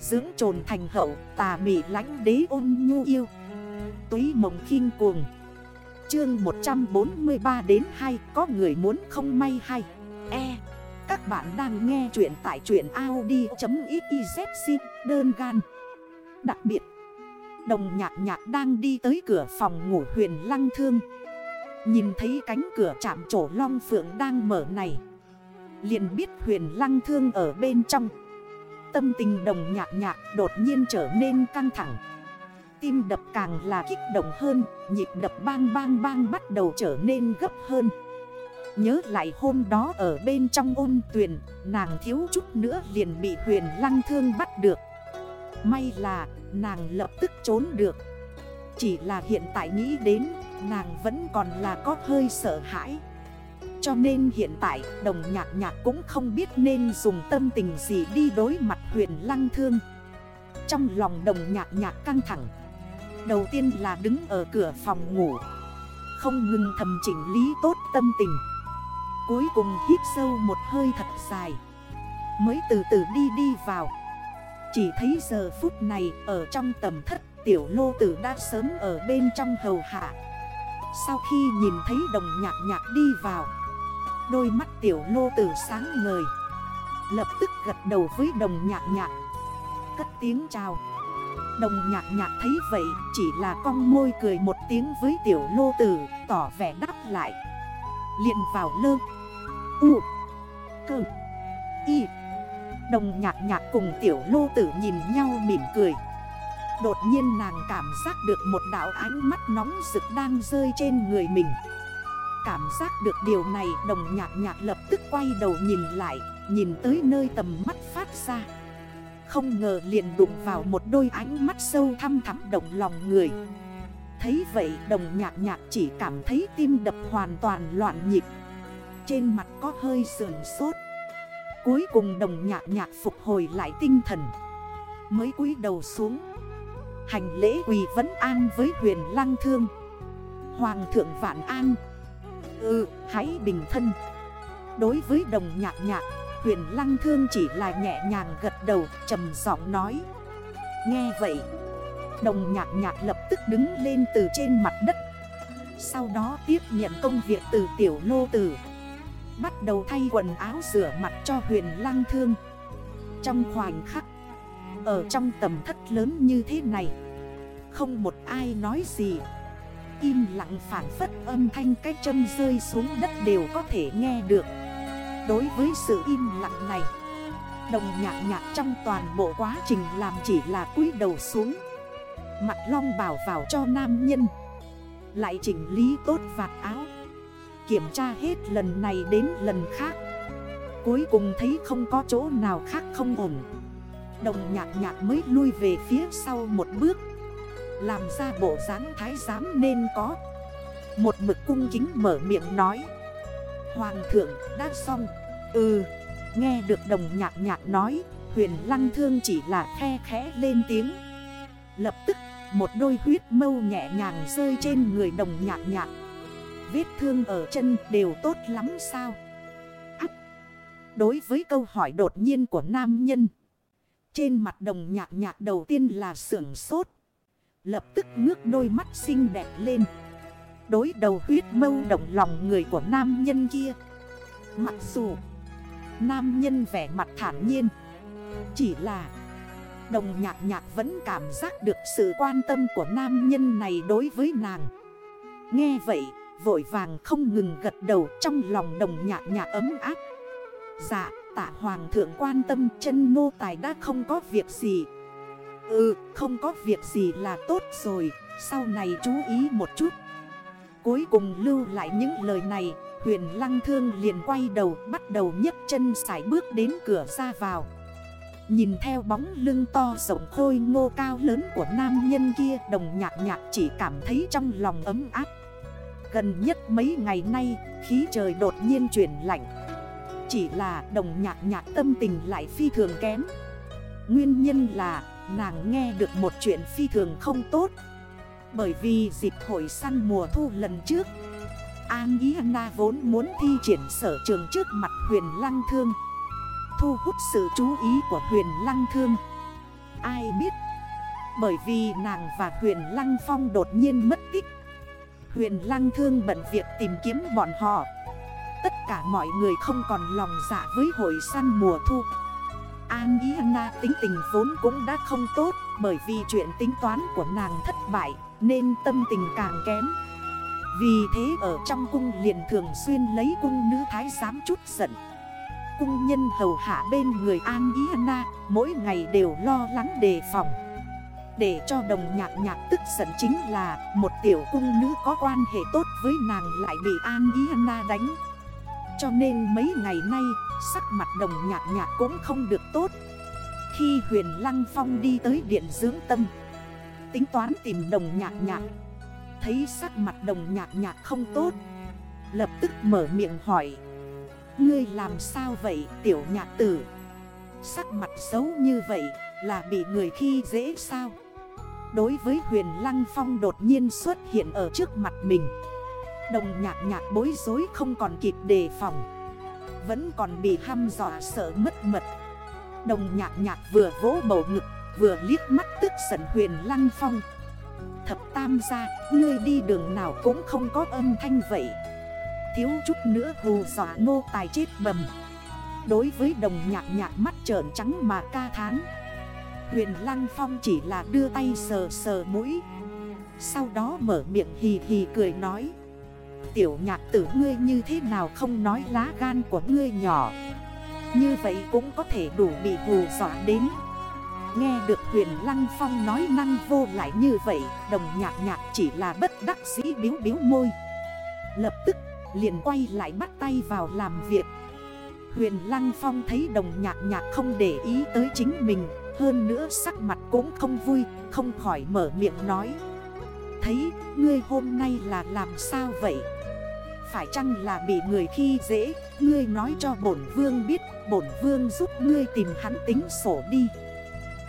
Dưỡng trồn thành hậu, tà mị lánh đế ôn nhu yêu. Túy mộng khinh cuồng. Chương 143 đến 2 Có người muốn không may hay? E. Các bạn đang nghe chuyện tại chuyện Audi.xyz đơn gan. Đặc biệt, Đồng nhạc nhạc đang đi tới cửa phòng ngủ huyền lăng thương. Nhìn thấy cánh cửa chạm trổ long phượng đang mở này, liền biết huyền lăng thương ở bên trong. Tâm tình đồng nhạc nhạc đột nhiên trở nên căng thẳng. Tim đập càng là kích động hơn, Nhịp đập bang bang bang bắt đầu trở nên gấp hơn. Nhớ lại hôm đó ở bên trong ôn tuyển Nàng thiếu chút nữa liền bị huyền lăng thương bắt được. May là nàng lập tức trốn được. Chỉ là hiện tại nghĩ đến, Nàng vẫn còn là có hơi sợ hãi. Cho nên hiện tại, đồng nhạc nhạc cũng không biết nên dùng tâm tình gì đi đối mặt huyền lăng thương. Trong lòng đồng nhạc nhạc căng thẳng. Đầu tiên là đứng ở cửa phòng ngủ. Không ngừng thầm chỉnh lý tốt tâm tình. Cuối cùng hít sâu một hơi thật dài. Mới từ từ đi đi vào. Chỉ thấy giờ phút này ở trong tầm thất, Tiểu lô tử đã sớm ở bên trong hầu hạ. Sau khi nhìn thấy đồng nhạc nhạc đi vào, Đôi mắt tiểu lô tử sáng ngời. Lập tức gật đầu với đồng nhạc nhạc. Cất tiếng chào. Đồng nhạc nhạc thấy vậy, Chỉ là cong môi cười một tiếng với tiểu lô tử, Tỏ vẻ đáp lại. Liền vào lơ. U. Cơ. Y. Đồng nhạc nhạc cùng tiểu lô tử nhìn nhau mỉm cười. Đột nhiên nàng cảm giác được một đảo ánh mắt nóng rực đang rơi trên người mình. Cảm giác được điều này, đồng nhạc nhạc lập tức quay đầu nhìn lại, Nhìn tới nơi tầm mắt phát ra. Không ngờ liền đụng vào một đôi ánh mắt sâu thăm thắm động lòng người. Thấy vậy, đồng nhạc nhạc chỉ cảm thấy tim đập hoàn toàn loạn nhịp. Trên mặt có hơi sườn sốt. Cuối cùng đồng nhạc nhạc phục hồi lại tinh thần. Mới cúi đầu xuống. Hành lễ quỳ vấn an với huyền lăng thương. Hoàng thượng vạn an. Ừ, hãy bình thân. Đối với đồng nhạc nhạc Huyền lăng thương chỉ là nhẹ nhàng gật đầu trầm giọng nói. Nghe vậy Đồng nhạc nhạc lập tức đứng lên từ trên mặt đất. Sau đó tiếp nhận công việc từ tiểu lô tử. Bắt đầu thay quần áo rửa mặt cho huyền lăng thương. Trong khoảnh khắc Ở trong tầm thất lớn như thế này Không một ai nói gì. Im lặng phản phất âm thanh cái chân rơi xuống đất đều có thể nghe được. Đối với sự im lặng này, Đồng nhạc nhạc trong toàn bộ quá trình làm chỉ là cúi đầu xuống. Mặt long bảo vào cho nam nhân, Lại chỉnh lý tốt vạt áo. Kiểm tra hết lần này đến lần khác, Cuối cùng thấy không có chỗ nào khác không ổn. Đồng nhạc nhạc mới lui về phía sau một bước, làm ra bộ dáng thái giám nên có. Một mực cung kính mở miệng nói. Hoàng thượng, đã xong. Ừ Nghe được đồng nhạc nhạc nói, Huyền lăng thương chỉ là khe khẽ lên tiếng. Lập tức, một đôi huyết mâu nhẹ nhàng rơi trên người đồng nhạc nhạc. Vết thương ở chân đều tốt lắm sao? Ác. Đối với câu hỏi đột nhiên của nam nhân, Trên mặt đồng nhạc nhạc đầu tiên là sưởng sốt. Lập tức ngước đôi mắt xinh đẹp lên. Đối đầu huyết mâu động lòng người của nam nhân kia. Mặc dù, Nam nhân vẻ mặt thản nhiên, Chỉ là Đồng nhạc nhạc vẫn cảm giác được sự quan tâm của nam nhân này đối với nàng. Nghe vậy, Vội vàng không ngừng gật đầu trong lòng đồng nhạc nhạc ấm áp. Dạ tạ hoàng thượng quan tâm chân nô tài đã không có việc gì. Ừ không có việc gì là tốt rồi, Sau này chú ý một chút. Cuối cùng lưu lại những lời này, Huyền lăng thương liền quay đầu, Bắt đầu nhấc chân sải bước đến cửa ra vào. Nhìn theo bóng lưng to rộng khôi ngô cao lớn của nam nhân kia, Đồng nhạc nhạc chỉ cảm thấy trong lòng ấm áp. Gần nhất mấy ngày nay, khí trời đột nhiên chuyển lạnh. Chỉ là đồng nhạc nhạc tâm tình lại phi thường kém. Nguyên nhân là Nàng nghe được một chuyện phi thường không tốt. Bởi vì dịp hội săn mùa thu lần trước, An Ý Na vốn muốn thi triển sở trường trước mặt huyền lăng thương, Thu hút sự chú ý của huyền lăng thương. Ai biết, Bởi vì nàng và huyền Lăng Phong đột nhiên mất tích, Huyền Lăng thương bận việc tìm kiếm bọn họ. Tất cả mọi người không còn lòng dạ với hội săn mùa thu. An Ý Na tính tình vốn cũng đã không tốt, Bởi vì chuyện tính toán của nàng thất bại. Nên tâm tình càng kém. Vì thế ở trong cung liền thường xuyên lấy cung nữ thái giám chút giận. Cung nhân hầu hạ bên người An Ý Na, Mỗi ngày đều lo lắng đề phòng. Để cho đồng nhạc nhạc tức giận chính là Một tiểu cung nữ có quan hệ tốt với nàng lại bị An Ý Na đánh. Cho nên mấy ngày nay, sắc mặt đồng nhạc nhạc cũng không được tốt. Khi huyền Lăng Phong đi tới điện dưỡng tâm Tính toán tìm đồng nhạc nhạc. Thấy sắc mặt đồng nhạc nhạc không tốt. Lập tức mở miệng hỏi. Ngươi làm sao vậy, tiểu nhạc tử? Sắc mặt xấu như vậy là bị người khi dễ sao? Đối với huyền Lăng Phong đột nhiên xuất hiện ở trước mặt mình. Đồng nhạc nhạc bối rối không còn kịp đề phòng. Vẫn còn bị ham dọa sợ mất mật. Đồng nhạc nhạc vừa vỗ bầu ngực. Vừa liếc mắt tức giận huyền lăng phong. Thập tam ra Ngươi đi đường nào cũng không có âm thanh vậy. Thiếu chút nữa hù dọa nô tài chết bầm. Đối với đồng nhạc nhạc mắt trợn trắng mà ca thán. Huyền Lăng Phong chỉ là đưa tay sờ sờ mũi. Sau đó mở miệng hì hì cười nói. Tiểu nhạc tử ngươi như thế nào không nói lá gan của ngươi nhỏ. Như vậy cũng có thể đủ bị hù dọa đến. Nghe được huyền Lăng Phong nói năng vô lại như vậy, Đồng nhạc nhạc chỉ là bất đắc dĩ biếu biếu môi. Lập tức, liền quay lại bắt tay vào làm việc. Huyền Lăng Phong thấy đồng nhạc nhạc không để ý tới chính mình, Hơn nữa sắc mặt cũng không vui, Không khỏi mở miệng nói. Thấy, ngươi hôm nay là làm sao vậy? Phải chăng là bị người khi dễ, Ngươi nói cho bổn vương biết, Bổn vương giúp ngươi tìm hắn tính sổ đi.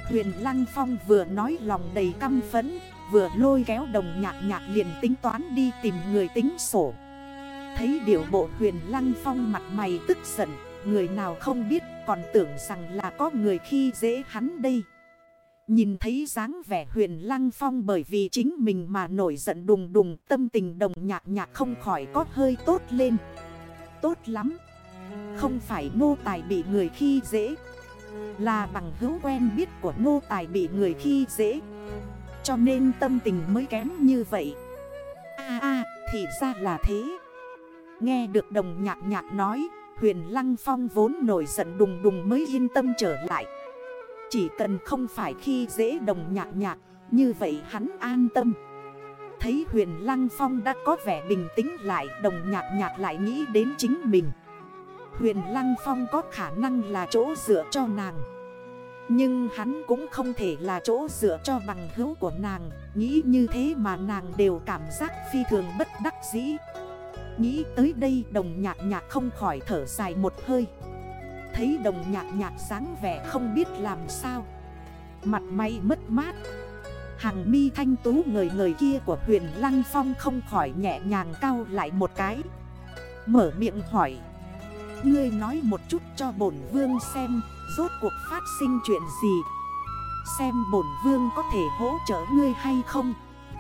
Huyền Lăng Phong vừa nói lòng đầy căm phấn Vừa lôi kéo đồng nhạc nhạc liền tính toán đi tìm người tính sổ Thấy điều bộ huyền Lăng Phong mặt mày tức giận, Người nào không biết, còn tưởng rằng là có người khi dễ hắn đây Nhìn thấy dáng vẻ huyền lăng phong bởi vì chính mình mà nổi giận đùng đùng, tâm tình đồng nhạc nhạc không khỏi có hơi tốt lên. Tốt lắm. Không phải nô tài bị người khi dễ. Là bằng hữu quen biết của nô tài bị người khi dễ. Cho nên tâm tình mới kém như vậy. À à thì ra là thế. Nghe được đồng nhạc nhạc nói, huyền lăng phong vốn nổi giận đùng đùng mới yên tâm trở lại. Chỉ cần không phải khi dễ đồng nhạc nhạc, Như vậy hắn an tâm Thấy huyền Lăng Phong đã có vẻ bình tĩnh lại, Đồng nhạc nhạc lại nghĩ đến chính mình Huyền Lăng Phong có khả năng là chỗ dựa cho nàng. Nhưng hắn cũng không thể là chỗ dựa cho bằng hữu của nàng. Nghĩ như thế mà nàng đều cảm giác phi thường bất đắc dĩ. Nghĩ tới đây, đồng nhạc nhạc không khỏi thở dài một hơi. Thấy đồng nhạc nhạc sáng vẻ không biết làm sao. Mặt mày mất mát. Hàng mi thanh tú người người kia của huyền Lăng Phong không khỏi nhẹ nhàng cao lại một cái. Mở miệng hỏi. Ngươi nói một chút cho bổn vương xem, Rốt cuộc phát sinh chuyện gì? Xem bổn vương có thể hỗ trợ ngươi hay không?